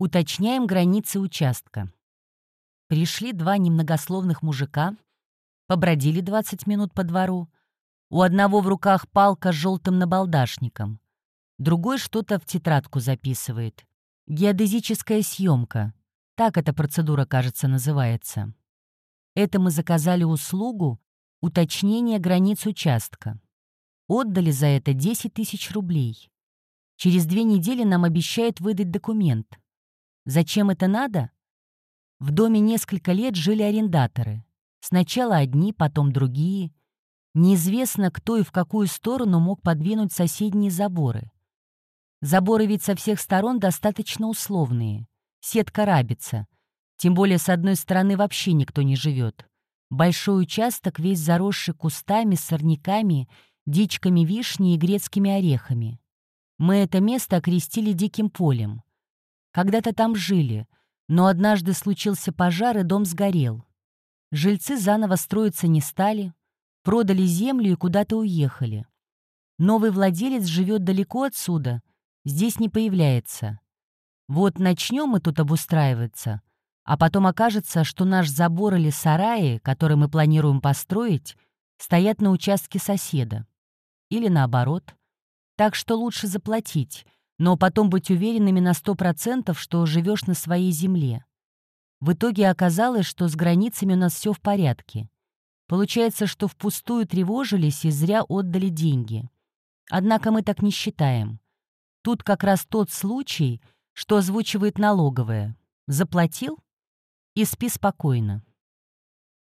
Уточняем границы участка. Пришли два немногословных мужика, побродили 20 минут по двору. У одного в руках палка с желтым набалдашником, другой что-то в тетрадку записывает. Геодезическая съемка. Так эта процедура, кажется, называется. Это мы заказали услугу уточнения границ участка. Отдали за это 10 тысяч рублей. Через две недели нам обещают выдать документ. Зачем это надо? В доме несколько лет жили арендаторы. Сначала одни, потом другие. Неизвестно, кто и в какую сторону мог подвинуть соседние заборы. Заборы ведь со всех сторон достаточно условные. Сетка рабится. Тем более с одной стороны вообще никто не живет. Большой участок весь заросший кустами, сорняками, дичками вишни и грецкими орехами. Мы это место окрестили диким полем. Когда-то там жили, но однажды случился пожар, и дом сгорел. Жильцы заново строиться не стали, продали землю и куда-то уехали. Новый владелец живет далеко отсюда, здесь не появляется. Вот начнем мы тут обустраиваться, а потом окажется, что наш забор или сараи, который мы планируем построить, стоят на участке соседа. Или наоборот. Так что лучше заплатить — но потом быть уверенными на сто процентов, что живешь на своей земле. В итоге оказалось, что с границами у нас все в порядке. Получается, что впустую тревожились и зря отдали деньги. Однако мы так не считаем. Тут как раз тот случай, что озвучивает налоговая. Заплатил и спи спокойно.